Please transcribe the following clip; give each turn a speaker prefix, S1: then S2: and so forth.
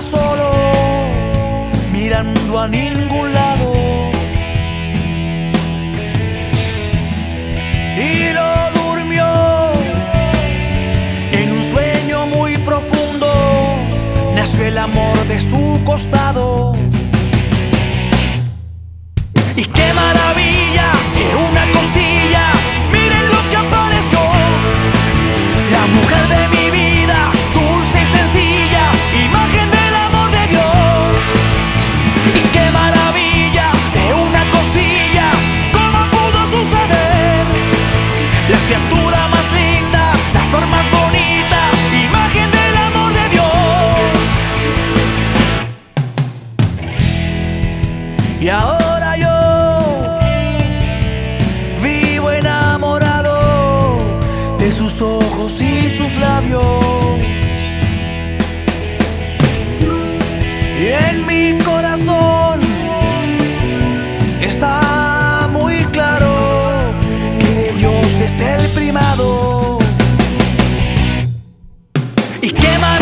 S1: solo, mirando a ningún lado. Y lo durmió en un sueño muy profundo, nació el amor de su costado. Y ahora yo vivo enamorado de sus ojos y sus labios. Y en mi corazón está muy claro que Dios es el primado. Y qué más